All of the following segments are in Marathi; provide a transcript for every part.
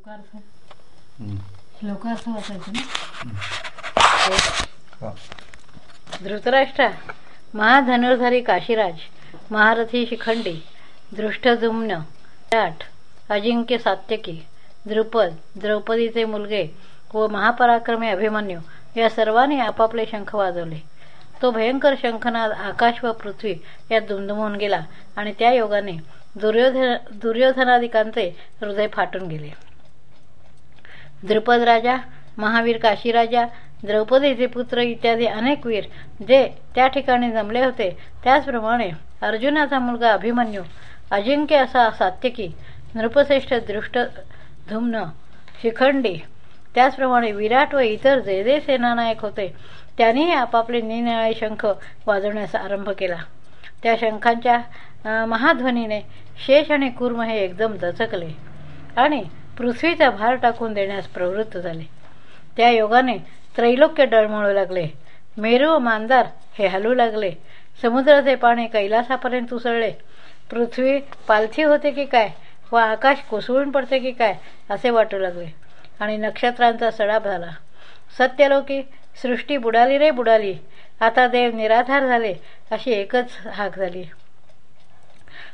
श्लोकार्थ हं. श्लोकार्थ वाचायचं ना हा. धृतराष्ट्रा महाधनुर्धारी काशीराज महारथी शिखंडी दृष्टजुम्न जाट अजिंक्य सात्यकी द्रुपद द्रौपदीचे मुलगे व महापराक्रमी अभिमन्यू या सर्वांनी आपापले शंख वाजवले तो भयंकर शंखनाद आकाश व पृथ्वी यात दुमदुमून गेला आणि त्या योगाने दुर्योधन दुर्योधनादिकांचे हृदय फाटून गेले द्रुपद राजा महावीर काशीराजा द्रौपदीचे पुत्र इत्यादी अनेक वीर जे त्या ठिकाणी जमले होते. त्याचप्रमाणे अर्जुनाचा मुलगा अभिमन्यू अजिंक्य असा सात्यकी नृपश्रेष्ठ दृष्ट धुम्न शिखंडी त्याचप्रमाणे विराट व इतर जे जे सेनानायक होते त्यांनीही आपापले निनिराळे शंख वाजवण्यास आरंभ केला. त्या शंखांच्या महाध्वनीने शेष आणि कुर्म हे एकदम दचकले. आणि पृथ्वीचा भार टाकून देण्यास प्रवृत्त झाले. त्या योगाने त्रैलोक्य डळमळू लागले. मेरू व मांदार हे हलू लागले. समुद्राचे पाणी कैलासापर्यंत उसळले. पृथ्वी पालथी होते की काय व आकाश कोसळून पडते की काय असे वाटू लागले. आणि नक्षत्रांचा सडाप झाला. सत्यलोकी सृष्टी बुडाली रे बुडाली. आता देव निराधार झाले अशी एकच हाक झाली.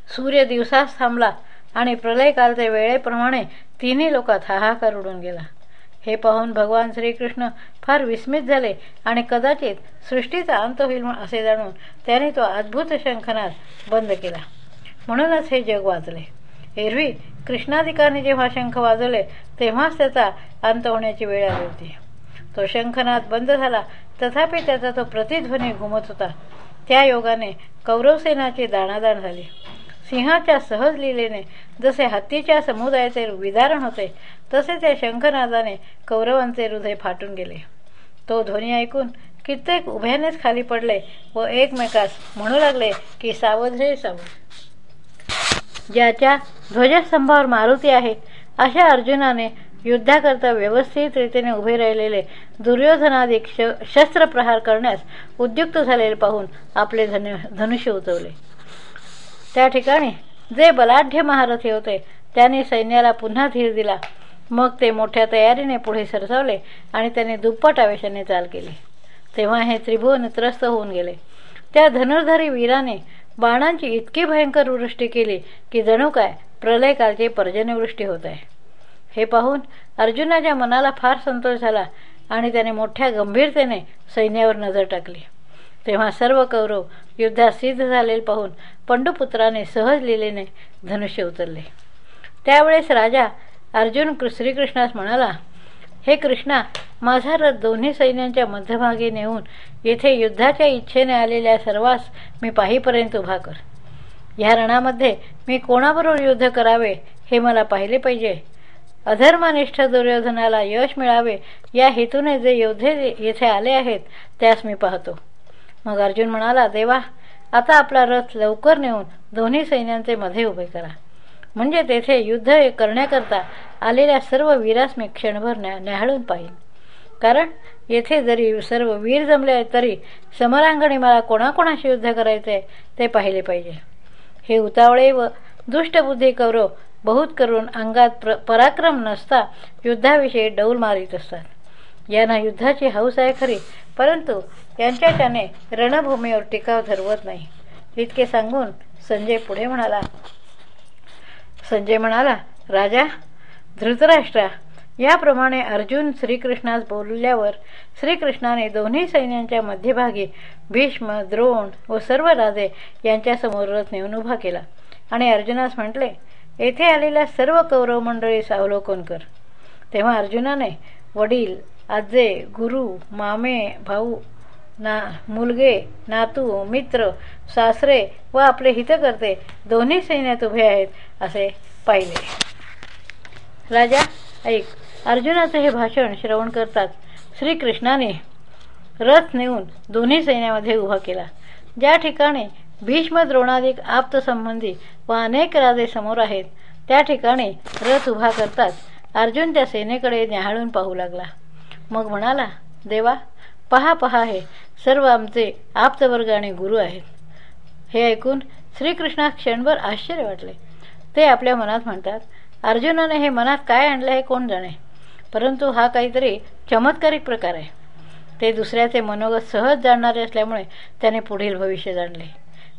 सूर्य दिवसास थांबला. आणि प्रलयकालचे वेळेप्रमाणे तिन्ही लोकात हाहाकार उडून गेला. हे पाहून भगवान श्रीकृष्ण फार विस्मित झाले आणि कदाचित सृष्टीचा अंत होईल असे जाणून त्याने तो अद्भुत शंखनाद बंद केला. म्हणूनच हे जग वाजले. एरवी कृष्णाधिकाने जेव्हा शंख वाजवले तेव्हाच त्याचा अंत होण्याची वेळ आली होती. तो शंखनाद बंद झाला. तथापि त्याचा तो प्रतिध्वनी घुमत होता. त्या योगाने कौरवसेनाची दाणादाण झाली. सिंहाच्या सहज लिलेने जसे हत्तीच्या समुदायाचे विदारण होते तसे त्या शंखनादाने कौरवांचे हृदय फाटून गेले. तो ध्वनी ऐकून कित्येक उभ्यानेच खाली पडले व एकमेकास म्हणू लागले की सावध रे सावध. ज्याच्या ध्वजस्तंभावर मारुती आहे अशा अर्जुनाने युद्धाकरता व्यवस्थित रीतीने उभे राहिलेले दुर्योधनाधिक श शस्त्रप्रहार करण्यास उद्युक्त झालेले पाहून आपले धनु धनुष्य उचवले त्या ठिकाणी जे बलाढ्य महारथी होते त्यांनी सैन्याला पुन्हा धीर दिला. मग ते मोठ्या तयारीने पुढे सरसावले आणि त्याने दुप्पट आवेशाने चाल केली. तेव्हा हे त्रिभुवन त्रस्त होऊन गेले. त्या धनुर्धारी वीराने बाणांची इतकी भयंकर वृष्टी केली की जणू काय प्रलयकालची पर्जन्यवृष्टी होत आहे. हे पाहून अर्जुनाच्या मनाला फार संतोष झाला आणि त्याने मोठ्या गंभीरतेने सैन्यावर नजर टाकली. तेव्हा सर्व कौरव युद्धात सिद्ध झालेले पाहून पंडुपुत्राने सहज लिलेने धनुष्य उचलले. त्यावेळेस राजा अर्जुन कृ- श्रीकृष्णास म्हणाला हे कृष्णा माझा रथ दोन्ही सैन्यांच्या मध्यभागी नेऊन येथे युद्धाच्या इच्छेने आलेल्या सर्वांस मी पाहीपर्यंत उभा कर. ह्या रणामध्ये मी कोणाबरोबर युद्ध करावे हे मला पाहिले पाहिजे. अधर्मनिष्ठ दुर्योधनाला यश मिळावे या हेतूने जे योद्धे येथे आले आहेत त्यास मी पाहतो. मग अर्जुन म्हणाला देवा आता आपला रथ लवकर नेऊन दोन्ही सैन्यांचे मध्ये उभे करा. म्हणजे तेथे युद्ध करण्याकरता आलेल्या सर्व वीरास मी क्षणभर न्या न्याहाळून पाहिन. कारण येथे जरी सर्व वीर जमले तरी समरांगणी मला कोणाकोणाशी युद्ध करायचे ते पाहिले पाहिजे. हे उतावळे व दुष्टबुद्धी कौरव बहुत करून अंगात प्र पराक्रम नसता युद्धाविषयी डौल मारित असतात. यांना युद्धाची हौस आहे खरी परंतु यांच्या त्याने रणभूमीवर टिकाव धरवत नाही. इतके सांगून संजय पुढे म्हणाला संजय म्हणाला राजा धृतराष्ट्रा याप्रमाणे अर्जुन श्रीकृष्णास बोलल्यावर श्रीकृष्णाने दोन्ही सैन्यांच्या मध्यभागी भीष्म द्रोण व सर्व राजे यांच्यासमोर रथ नेऊन उभा केला आणि अर्जुनास म्हटले येथे आलेल्या सर्व कौरव मंडळीस अवलोकन कर. तेव्हा अर्जुनाने वडील आजे गुरु मामे भाऊ ना मुलगे नातू मित्र सासरे व आपले हितकर्ते दोन्ही सैन्यात उभे आहेत असे पाहिले. राजा ऐक अर्जुनाचे हे भाषण श्रवण करताच श्रीकृष्णाने रथ नेऊन दोन्ही सैन्यामध्ये उभा केला. ज्या ठिकाणी भीष्म द्रोणादिक आप्तसंबंधी व अनेक राजे समोर आहेत त्या ठिकाणी रथ उभा करताच अर्जुन त्या सेनेकडे न्याहाळून पाहू लागला. मग म्हणाला देवा पहा पहा हे. सर्व आमचे आप्तवर्ग आणि गुरु आहेत. हे ऐकून श्रीकृष्णा क्षणभर आश्चर्य वाटले. ते आपल्या मनात म्हणतात अर्जुनाने हे मनात काय आणलं हे कोण जाणे? परंतु हा काहीतरी चमत्कारिक प्रकार आहे. ते दुसऱ्याचे मनोगत सहज जाणणारे असल्यामुळे त्याने पुढील भविष्य जाणले.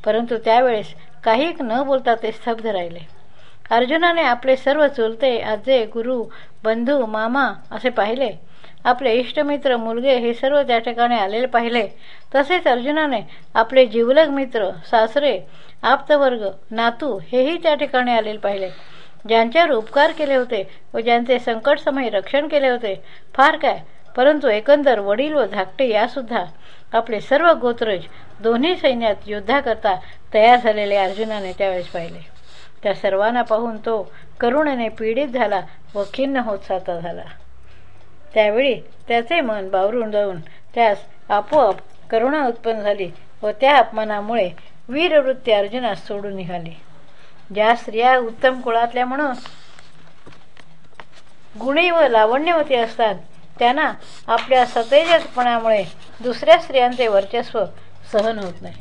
परंतु त्यावेळेस काही न बोलता ते स्तब्ध राहिले. अर्जुनाने आपले सर्व चुलते आजे गुरु बंधू मामा असे पाहिले. आपले इष्टमित्र मुलगे हे सर्व त्या ठिकाणी आलेले पाहिले. तसेच अर्जुनाने आपले जीवलग मित्र सासरे आप्तवर्ग नातू हेही त्या ठिकाणी आलेले पाहिले. ज्यांच्यावर उपकार केले होते व ज्यांचे संकटसमयी रक्षण केले होते फार काय परंतु एकंदर वडील व धाकटे यासुद्धा आपले सर्व गोत्रज दोन्ही सैन्यात युद्धाकरता तयार झालेले अर्जुनाने त्यावेळेस पाहिले. त्या सर्वांना पाहून तो करुणेने पीडित झाला व खिन्न होत साता झाला. त्यावेळी त्याचे मन बावरून जाऊन त्यास आपोआप करुणा उत्पन्न झाली व त्या अपमानामुळे वीरवृत्ती अर्जुनास सोडून निघाली. ज्या स्त्रिया उत्तम कुळातल्या म्हणून गुणी व लावण्यवती असतात त्यांना आपल्या सतेजपणामुळे दुसऱ्या स्त्रियांचे वर्चस्व सहन होत नाही.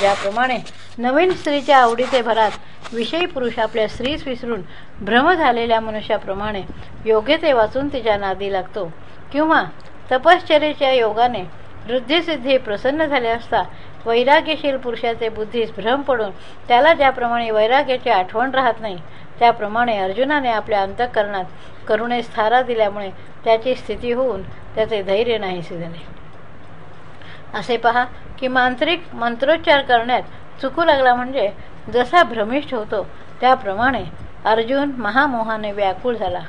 ज्याप्रमाणे नवीन स्त्रीच्या आवडीचे भरात विषयी पुरुष आपल्या स्त्रीस विसरून भ्रम झालेल्या मनुष्याप्रमाणे योग्य ते वाचून तिच्या नादी लागतो. किंवा तपश्चर्याच्या योगाने वृद्धिसिद्धी प्रसन्न झाले असता वैराग्यशील पुरुषाचे बुद्धीस भ्रम पडून त्याला ज्याप्रमाणे वैराग्याची आठवण राहत नाही त्याप्रमाणे अर्जुनाने आपल्या अंतःकरणात करुणेस थारा दिल्यामुळे त्याची स्थिती होऊन त्याचे धैर्य नाहीसे झाले. असे पहा की मांत्रिक मंत्रोच्चार करण्यात चुकू लागला म्हणजे जसा भ्रमिष्ठ होतो त्याप्रमाणे अर्जुन महामोहाने व्याकुळ झाला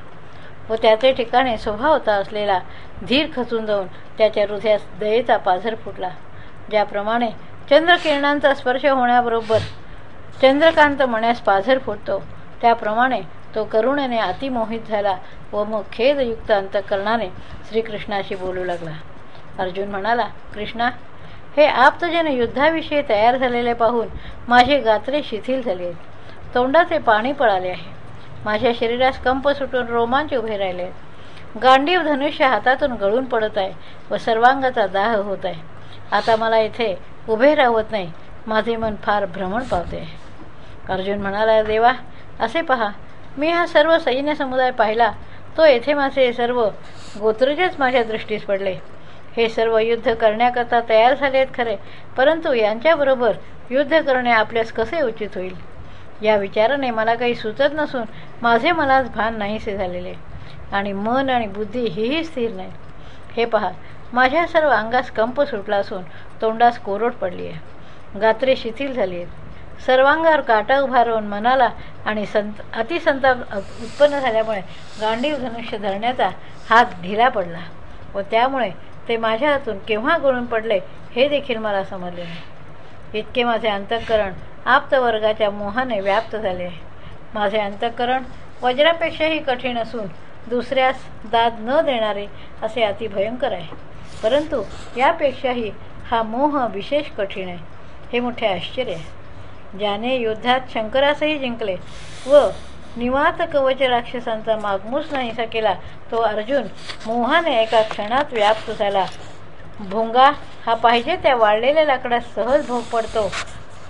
व त्याचे ठिकाणी स्वभावता असलेला धीर खचून जाऊन त्याच्या हृदयास दयेचा पाझर फुटला ज्याप्रमाणे चंद्रकिरणांचा स्पर्श होण्याबरोबर चंद्रकांत म्हणण्यास पाझर फुटतो त्याप्रमाणे तो करुणेने अतिमोहित झाला व मग खेदयुक्त अंतकरणाने श्रीकृष्णाशी बोलू लागला. अर्जुन म्हणाला कृष्णा हे आप्तजन युद्धाविषयी तयार झालेले पाहून माझे गात्रे शिथिल झाले. तोंडाचे पाणी पळाले आहे. माझ्या शरीरास कंप सुटून रोमांच उभे राहिले. गांडीव धनुष्य हातातून गळून पडत आहे व सर्वांगाचा दाह होत आहे. आता मला इथे उभे राहत नाही. माझे मन फार भ्रमण पावते. अर्जुन म्हणाला देवा असे पहा. मी हा सर्व सैन्य समुदाय पाहिला. तो येथे माझे सर्व गोत्रजच माझ्या दृष्टीस पडले. हे सर्व युद्ध करण्याकरता तयार झाले आहेत खरे. परंतु यांच्याबरोबर युद्ध करणे आपल्यास कसे उचित होईल? या विचाराने मला काही सुचत नसून माझे मलाच भान नाहीसे झालेले आणि मन आणि बुद्धी हीही स्थिर नाही. हे पहा माझ्या सर्व अंगास कंप सुटला असून तोंडास कोरड पडली आहे गात्रे शिथिल झाली आहेत सर्वांगावर काटा उभारून मनाला आणि संत अतिसंताप उत्पन्न झाल्यामुळे गांडीव धनुष्य धरण्याचा हात ढिला पडला व त्यामुळे ते माझ्या हातून केव्हा गळून पडले हे देखील मला समजले नाही. इतके माझे अंतःकरण आप्तवर्गाच्या मोहाने व्याप्त झाले. आहे माझे अंतःकरण वज्रापेक्षाही कठीण असून दुसऱ्यास दाद न देणारे असे अतिभयंकर आहे. परंतु यापेक्षाही हा मोह विशेष कठीण आहे. हे मोठे आश्चर्य आहे. ज्याने युद्धात शंकरासही जिंकले व निवात कवच राक्षसांचा मागमूस नाहीसा केला तो अर्जुन मोहाने एका क्षणात व्याप्त झाला. भोंगा हा पाहिजे त्या वाळलेल्या लाकडात सहज भोग पडतो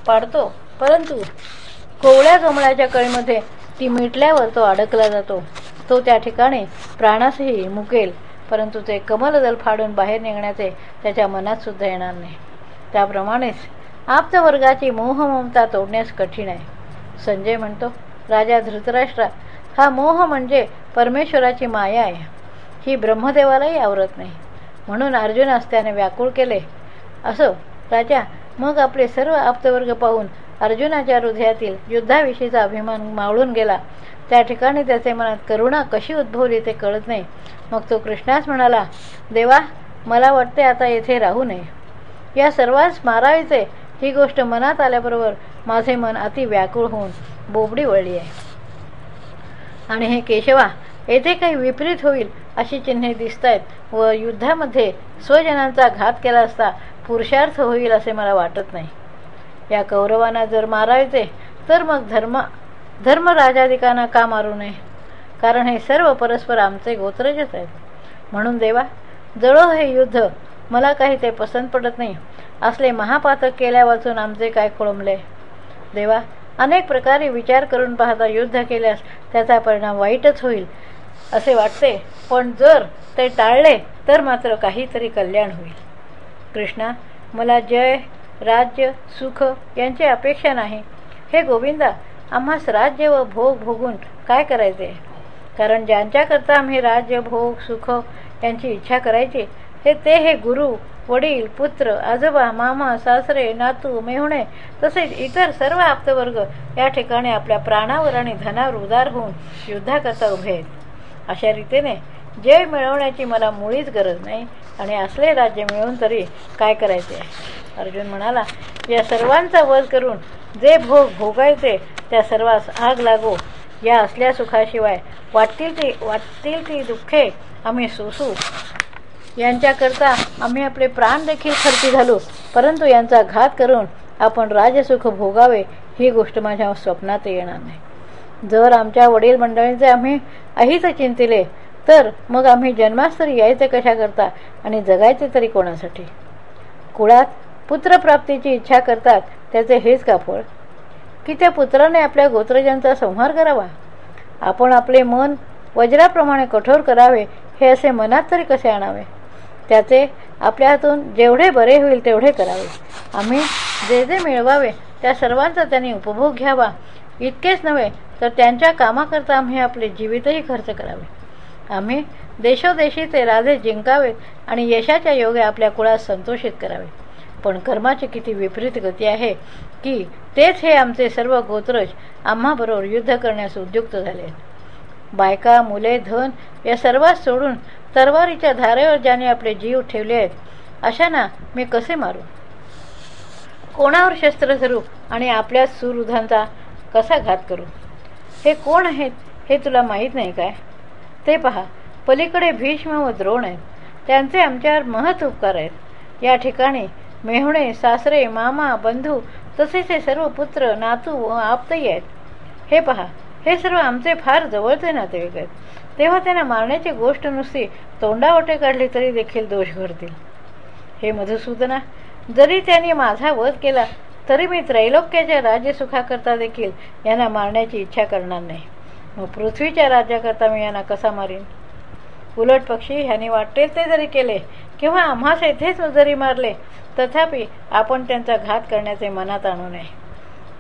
पाडतो परंतु कोवळ्या कमळाच्या कळीमध्ये ती मिटल्यावर तो अडकला जातो. तो त्या ठिकाणी प्राणासही मुकेल परंतु ते कमलदल फाडून बाहेर निघण्याचे त्याच्या मनात सुद्धा येणार नाही. त्याप्रमाणेच आप्तवर्गाची मोहममता तोडण्यास कठीण आहे. संजय म्हणतो राजा धृतराष्ट्रा हा मोह म्हणजे परमेश्वराची माया आहे. ही ब्रह्मदेवालाही आवरत नाही. म्हणून अर्जुनास त्याने व्याकुळ केले. असो राजा मग आपले सर्व आप्तवर्ग पाहून अर्जुनाच्या हृदयातील युद्धाविषयीचा अभिमान मावळून गेला. त्या ठिकाणी त्याचे मनात करुणा कशी उद्भवली ते कळत नाही. मग तो कृष्णास म्हणाला देवा मला वाटते आता येथे राहू नये. या सर्वांस मारायचे ही गोष्ट मनात आल्याबरोबर माझे मन अति व्याकुळ होऊन बोबडी वळली आहे. आणि हे केशवा येथे काही विपरीत होईल अशी चिन्हे दिसत आहेत व युद्धामध्ये स्वजनांचा घात केला असता पुरुषार्थ होईल असे मला वाटत नाही. या कौरवांना जर मारायचे तर मग धर्म धर्मराजाधिकांना का मारू नये? कारण हे सर्व परस्पर आमचे गोत्रजच आहेत. म्हणून देवा जळो हे युद्ध मला काही ते पसंत पडत नाही. असले महापातक केल्या वाचून आमचे काय खोळंबले? देवा अनेक प्रकारे विचार करून पाहता युद्ध केल्यास त्याचा परिणाम वाईटच होईल असे वाटते. पण जर ते टाळले तर मात्र काहीतरी कल्याण होईल. कृष्णा मला जय राज्य सुख यांची अपेक्षा नाही. हे गोविंदा आम्हास राज्य व भोग भोगून काय करायचे? कारण ज्यांच्याकरता आम्ही राज्य भोग सुख यांची इच्छा करायची हे ते हे गुरु वडील पुत्र आजोबा मामा सासरे नातू मेहुणे तसेच इतर सर्व आप्तवर्ग या ठिकाणी आपल्या प्राणावर आणि धनावर उदार होऊन युद्धाकरता उभे आहेत. अशा रीतीने जय मिळवण्याची मला मुळीच गरज नाही आणि असले राज्य मिळून तरी काय करायचे? अर्जुन म्हणाला या सर्वांचा वध करून जे भोग भोगायचे त्या सर्वांस आग लागो. या असल्या सुखाशिवाय वाटतील ती वाटतील ती दुःखे आम्ही सोसू. यांच्याकरता आम्ही आपले प्राण देखील खर्ची घालू. परंतु यांचा घात करून आपण राजसुख भोगावे ही गोष्ट माझ्या स्वप्नात येणार नाही. जर आमच्या वडील मंडळींचे आम्ही अहित चिंतिले तर मग आम्ही जन्मास तरी यायचे कशाकरता आणि जगायचे तरी कोणासाठी? कुळात पुत्रप्राप्तीची इच्छा करतात त्याचे हेच का फळ? की त्या पुत्राने आपल्या गोत्रजांचा संहार करावा? आपण आपले मन वज्राप्रमाणे कठोर करावे हे असे मनात तरी कसे आणावे? त्याचे आपल्या हातून जेवढे बरे होईल तेवढे करावे. आम्ही जे जे मिळवावे त्या सर्वांचा त्यांनी उपभोग घ्यावा. इतकेच नव्हे तर त्यांच्या कामाकरता आम्ही आपले जीवितही खर्च करावे. आम्ही देशोदेशी ते राजे जिंकावेत आणि यशाच्या योगे आपल्या कुळात संतोषित करावे. पण कर्माची किती विपरीत गती आहे की तेच हे आमचे सर्व गोत्रज आम्हाबरोबर युद्ध करण्यास उद्युक्त झाले बायका मुले धन या सर्वात सोडून तरवारीच्या धारेवर ज्याने आपले जीव ठेवले आहेत अशांना मी कसे मारू? कोणावर शस्त्र धरू आणि आपल्या सुरुधांचा कसा घात करू? हे कोण आहेत हे तुला माहीत नाही काय? ते पहा पलीकडे भीष्म व द्रोण आहेत. त्यांचे आमच्यावर महत् उपकार आहेत. या ठिकाणी मेहुणे सासरे मामा बंधू तसेच हे सर्व पुत्र नातू व आपतही आहेत. हे पहा हे सर्व आमचे फार जवळचे नातेवाईक आहेत. तेव्हा त्यांना मारण्याची गोष्ट नुसती तोंडावटे काढली तरी देखील दोष घडतील हे मधुसूदना जरी त्यांनी माझा वध केला तरी मी त्रैलोक्याच्या राज्यसुखाकरता देखील यांना मारण्याची इच्छा करणार नाही. मग पृथ्वीच्या राज्याकरता मी यांना कसा मारीन? उलट पक्षी ह्यांनी वाटेल ते जरी केले किंवा आम्हास येथेच जरी मारले तथापि आपण त्यांचा घात करण्याचे मनात आणू नये.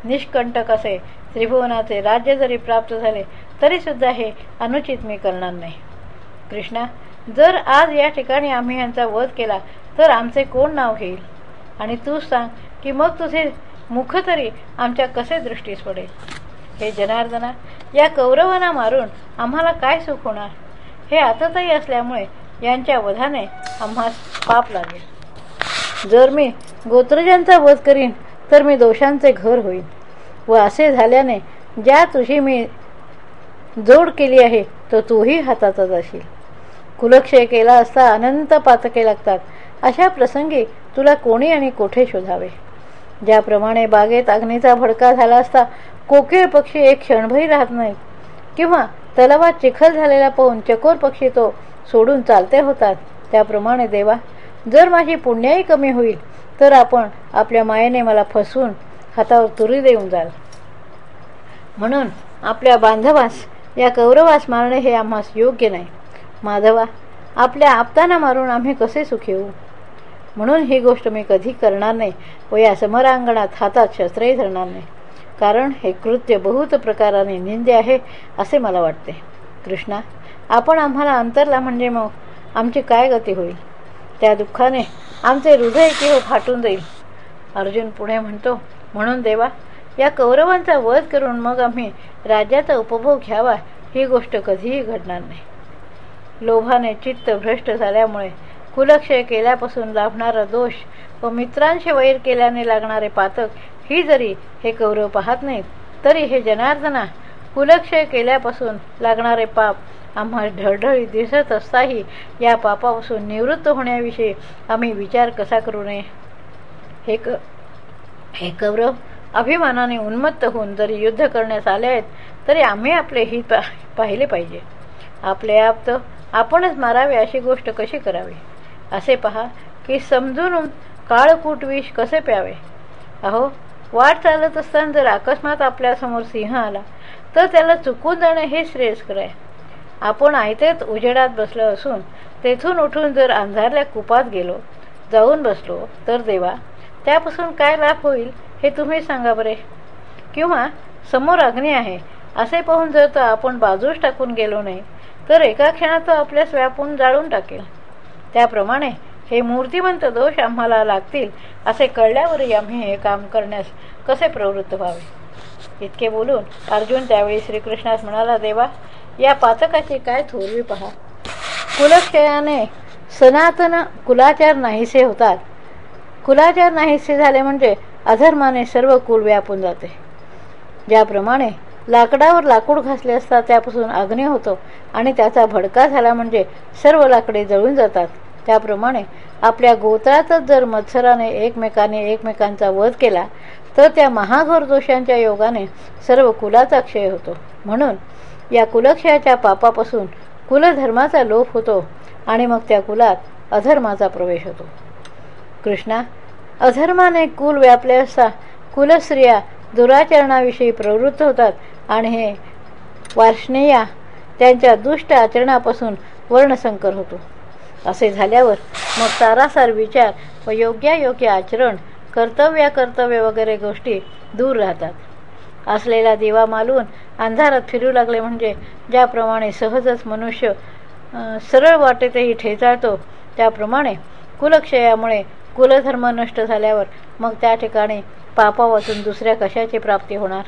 निष्कंटक असे त्रिभुवनाचे राज्य जरी प्राप्त झाले तरीसुद्धा हे अनुचित मी करणार नाही. कृष्णा जर आज या ठिकाणी आम्ही यांचा वध केला तर आमचे कोण नाव घेईल? आणि तू सांग की मग तुझे मुख तरी आमच्या कसे दृष्टीस पडेल? हे जनार्दना या कौरवांना मारून आम्हाला काय सुख होणार? हे आतताई असल्यामुळे यांच्या वधाने आम्हास पाप लागेल. जर मी गोत्रजांचा वध करीन तर मी दोषांचे घर होईन व असे झाल्याने ज्या तुझी मी जोड केली आहे तो तूही हाताचाच असेल कुलक्षय केला असता अनंत पातके लागतात. अशा प्रसंगी तुला कोणी आणि कोठे शोधावे? ज्याप्रमाणे बागेत अग्नीचा भडका झाला असता कोकिळ पक्षी एक क्षणभरी राहत नाहीत. किंवा तलावात चिखल झालेला पाहून चकोर पक्षी तो सोडून चालते होतात. त्याप्रमाणे देवा जर माझी पुण्याही कमी होईल तर आपण आपल्या मायेने मला फसवून हातावर तुरी देऊन जाल. म्हणून आपल्या बांधवास या कौरवास मारणे हे आम्हास योग्य नाही. माधवा आपल्या आपताना मारून आम्ही कसे सुखी होऊ? म्हणून ही गोष्ट मी कधी करणार नाही व या समरांगणात हातात शस्त्रही धरणार नाही. कारण हे कृत्य बहुत प्रकाराने निंदे आहे असे मला वाटते. कृष्णा आपण आम्हाला अंतरला म्हणजे मग आमची काय गती होईल? त्या दुःखाने आमचे हृदय किंवा फाटून जाईल. अर्जुन पुढे म्हणतो म्हणून देवा या कौरवांचा वध करून मग आम्ही राज्याचा उपभोग घ्यावा ही गोष्ट कधीही घडणार नाही. लोभाने चित्त भ्रष्ट झाल्यामुळे कुलक्षय केल्यापासून लाभणारा दोष व मित्रांशी वैर केल्याने लागणारे पातक ही जरी हे कौरव पाहत नाहीत तरी हे जनार्दना कुलक्षय केल्यापासून लागणारे पाप आम्हा ढळढळी दिसत असताही या पापापासून निवृत्त होण्याविषयी आम्ही विचार कसा करू नये? हे क हे कौरव अभिमानाने उन्मत्त होऊन जरी युद्ध करण्यास आले आहेत तरी आम्ही आपले हित पा पाहिले पाहिजे. आपले आप्त आपणच मारावे अशी गोष्ट कशी करावी? असे पहा की समजून काळकूट विष कसे प्यावे? अहो वाट चालत असताना जर अकस्मात आपल्यासमोर सिंह आला तर त्याला चुकून जाणे हे श्रेयस्कर आहे. आपण आयतेच उजेडात बसलो असून तेथून उठून जर अंधारल्या कुपात गेलो जाऊन बसलो तर देवा त्यापासून काय लाभ होईल? हे तुम्ही सांगा बरे. किंवा समोर अग्नी आहे असे पाहून जर तर आपण बाजूस टाकून गेलो नाही तर एका क्षणात तो आपल्यास व्यापून जाळून टाकेल. त्याप्रमाणे हे मूर्तिमंत दोष आम्हाला लागतील असे कळल्यावरही आम्ही हे काम करण्यास कसे प्रवृत्त व्हावे? इतके बोलून अर्जुन त्यावेळी श्रीकृष्णास म्हणाला देवा या पातकाची काय थोरवी पहा. कुलक्षयाने सनातन कुलाचार नाहीसे होतात. कुलाचार नाहीसे झाले म्हणजे अधर्माने सर्व कुल व्यापून जाते. ज्याप्रमाणे लाकडावर लाकूड घासले असता त्यापासून अग्नी होतो आणि त्याचा भडका झाला म्हणजे सर्व लाकडे जळून जातात. त्याप्रमाणे आपल्या गोत्रातच जर मत्सराने एकमेकाने एकमेकांचा वध केला तर त्या महाघोर दोषांच्या योगाने सर्व कुलाचा क्षय होतो. म्हणून या कुलक्षयाच्या पापापासून कुलधर्माचा लोप होतो आणि मग त्या कुलात अधर्माचा प्रवेश होतो. कृष्णा अधर्माने कुल व्यापले असता कुलस्त्रिया दुराचरणाविषयी प्रवृत्त होतात आणि हे वार्ष्णेया त्यांच्या दुष्ट आचरणापासून वर्णसंकर होतो. असे झाल्यावर मग सारासार विचार व योग्यायोग्य आचरण कर्तव्य कर्तव्य वगैरे गोष्टी दूर राहतात. असलेला दिवा मालून अंधारात फिरू लागले म्हणजे ज्याप्रमाणे सहजच मनुष्य सरळ वाटेतही ठेचाळतो त्याप्रमाणे कुलक्षयामुळे कुलधर्म नष्ट झाल्यावर मग त्या ठिकाणी पापा वाचून दुसऱ्या कशाची प्राप्ती होणार?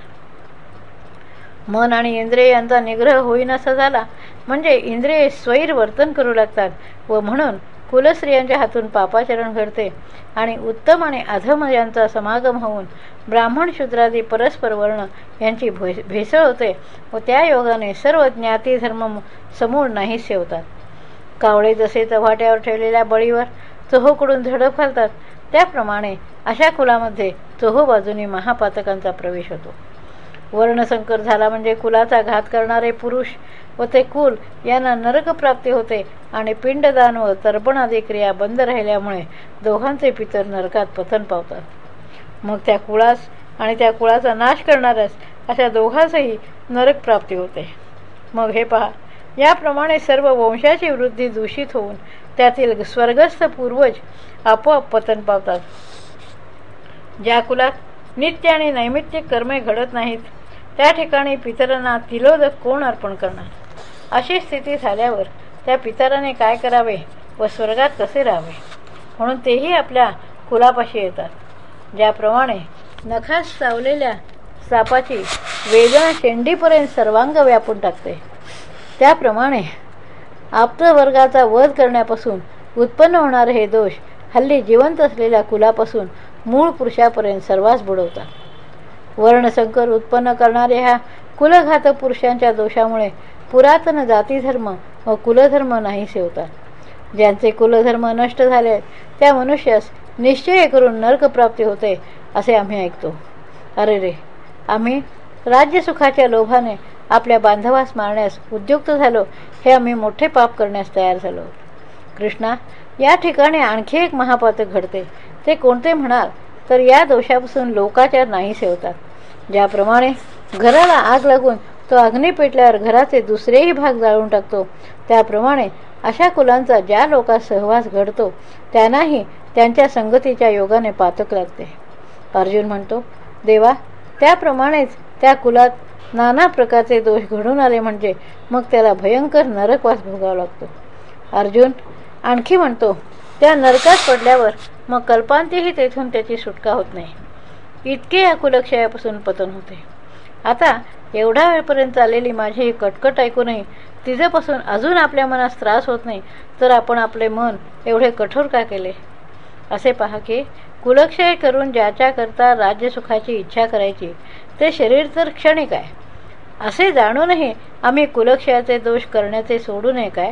मन आणि इंद्रिय यांचा निग्रह होईनासा झाला म्हणजे इंद्रिय स्वैर वर्तन करू लागतात व म्हणून कुलस्त्रियांच्या हातून पापाचरण घडते आणि उत्तम आणि अधम यांचा समागम होऊन ब्राह्मण शूद्रादी परस्पर वर्ण यांची भेसळ होते व त्या योगाने सर्व ज्ञाती धर्म समूळ नाहीसे होतात. कावळे जसे चव्हाट्यावर ठेवलेल्या बळीवर चोहोकडून झडप घालतात. त्याप्रमाणे अशा कुलामध्ये चोहो बाजूने महापातकांचा प्रवेश होतो. वर्णसंकर झाला म्हणजे कुलाचा घात करणारे पुरुष व ते कुल यांना नरकप्राप्ती होते आणि पिंडदान व तर्पण आदी क्रिया बंद राहिल्यामुळे दोघांचे पितर नरकात पतन पावतात. मग त्या कुळास आणि त्या कुळाचा नाश करणाऱ्यास अशा दोघांसही नरकप्राप्ती होते. मग हे पहा याप्रमाणे सर्व वंशाची वृद्धी दूषित होऊन त्यातील स्वर्गस्थ पूर्वज आपोआप पतन पावतात. ज्या कुलात नित्य आणि नैमित्तिक कर्मे घडत नाहीत त्या ठिकाणी पितरांना तिलोदक कोण अर्पण करणार? अशी स्थिती झाल्यावर त्या पितराने काय करावे व स्वर्गात कसे राहावे? म्हणून तेही आपल्या कुलापाशी येतात. ज्याप्रमाणे नखास चावलेल्या सापाची वेदना शेंडीपर्यंत सर्वांग व्यापून टाकते. त्याप्रमाणे आप्तवर्गाचा वध करण्यापासून उत्पन्न होणारे हे दोष हल्ली जिवंत असलेल्या कुलापासून मूळ पुरुषापर्यंत सर्वांस बुडवतात. वर्णसंकर उत्पन्न करणाऱ्या ह्या कुलघातक पुरुषांच्या दोषामुळे पुरातन जातीधर्म व कुलधर्म नाहीसे होतात ज्यांचे कुलधर्म नष्ट झाले त्या मनुष्यास निश्चय करून नर्कप्राप्ती होते असे आम्ही ऐकतो. अरे रे आम्ही राज्यसुखाच्या लोभाने आपल्या बांधवास मारण्यास उद्युक्त झालो हे आम्ही मोठे पाप करण्यास तयार झालो. कृष्णा या ठिकाणी आणखी एक महापातक घडते. ते कोणते म्हणाल? तर या दोषापासून लोकाचार नाहीसे होतात ज्याप्रमाणे घराला आग लागून तो अग्नी पेटल्यावर घराचे दुसरेही भाग जाळून टाकतो त्याप्रमाणे अशा कुलांचा ज्या लोकात सहवास घडतो त्यांनाही त्यांच्या संगतीच्या योगाने पातक लागते. अर्जुन म्हणतो देवा त्याप्रमाणेच त्या कुलात नाना प्रकारचे दोष घडून आले म्हणजे मग त्याला भयंकर नरकवास भोगावा लागतो. अर्जुन आणखी म्हणतो त्या नरकात पडल्यावर मग कल्पांतीही तेथून त्याची सुटका होत नाही. इतके अकुलक्षयापासून पतन होते. आता एवढ्या वेळपर्यंत आलेली माझी ही कटकट ऐकूनही तिच्यापासून अजून आपल्या मनास त्रास होत नाही तर आपण आपले मन एवढे कठोर का केले? असे पहा की कुलक्षय करून ज्याच्याकरता राज्यसुखाची इच्छा करायची ते शरीर तर क्षणिक आहे. असे जाणूनही आम्ही कुलक्षयाचे दोष करण्याचे सोडू नये काय?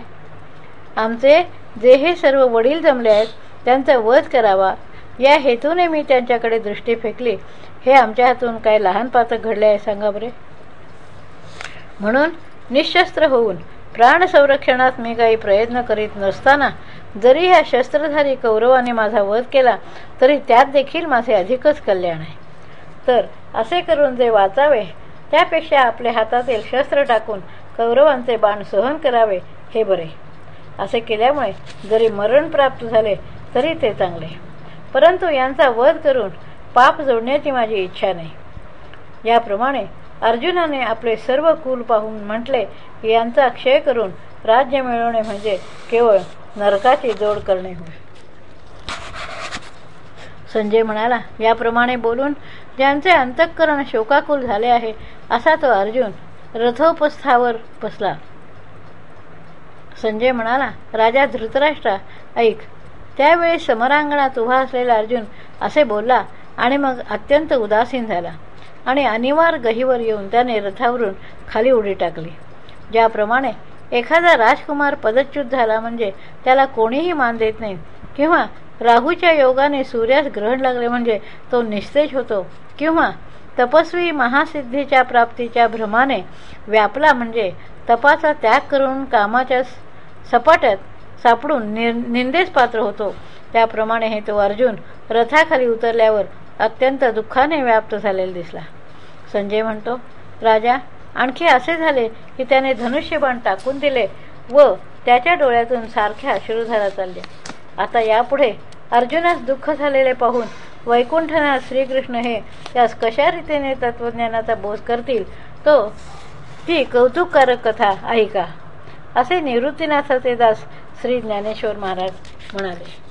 आमचे जे हे सर्व वडील जमले आहेत त्यांचा वध करावा. या हेतूने मी त्यांच्याकडे दृष्टी फेकली. हे आमच्या हातून काय लहान पातक घडले आहे सांगा बरे? म्हणून निशस्त्र होऊन प्राण संरक्षणात मी काही प्रयत्न करीत नसताना जरी ह्या शस्त्रधारी कौरवाने माझा वध केला तरी त्यात देखील माझे अधिकच कल्याण आहे. तर असे करून जे वाचावे त्यापेक्षा आपल्या हातातील शस्त्र टाकून कौरवांचे बाण सहन करावे हे बरे. असे केल्यामुळे जरी मरण प्राप्त झाले तरी ते चांगले. परंतु यांचा वध करून पाप जोडण्याची माझी इच्छा नाही. याप्रमाणे अर्जुनाने आपले सर्व कुल पाहून म्हटले की यांचा क्षय करून राज्य मिळवणे म्हणजे केवळ नरकाची जोड करणे होय. संजय म्हणाला याप्रमाणे बोलून ज्यांचे अंतःकरण शोकाकुल झाले आहे असा तो अर्जुन रथोपस्थावर बसला. संजय म्हणाला राजा धृतराष्ट्रा ऐक. त्यावेळी समरांगणात उभा असलेला अर्जुन असे बोलला आणि मग अत्यंत उदासीन झाला आणि अनिवार्य गहीवर येऊन त्याने रथावरून खाली उडी टाकली. ज्याप्रमाणे एखादा राजकुमार पदच्युत झाला म्हणजे त्याला कोणीही मान देत नाही किंवा राहूच्या योगाने सूर्यास ग्रहण लागले म्हणजे तो निस्तेज होतो. किंवा तपस्वी महासिद्धीच्या प्राप्तीच्या भ्रमाने व्यापला म्हणजे तपाचा त्याग करून कामाच्या सपाट्यात सापडून निंदेस पात्र होतो. त्याप्रमाणे हे तो अर्जुन रथाखाली उतरल्यावर अत्यंत दुःखाने व्याप्त झालेला दिसला. संजय म्हणतो राजा आणखी असे झाले की त्याने धनुष्यबाण टाकून दिले व त्याच्या डोळ्यातून सारख्या अश्रुधारा चालल्या. आता यापुढे अर्जुनास दुःख झालेले पाहून वैकुंठनाथ श्रीकृष्ण हे त्यास कशा रीतीने तत्वज्ञानाचा बोध करतील? तो ही कौतुककारक कथा ऐका. असे निवृत्तीनाथाचे दास श्री ज्ञानेश्वर महाराज म्हणाले.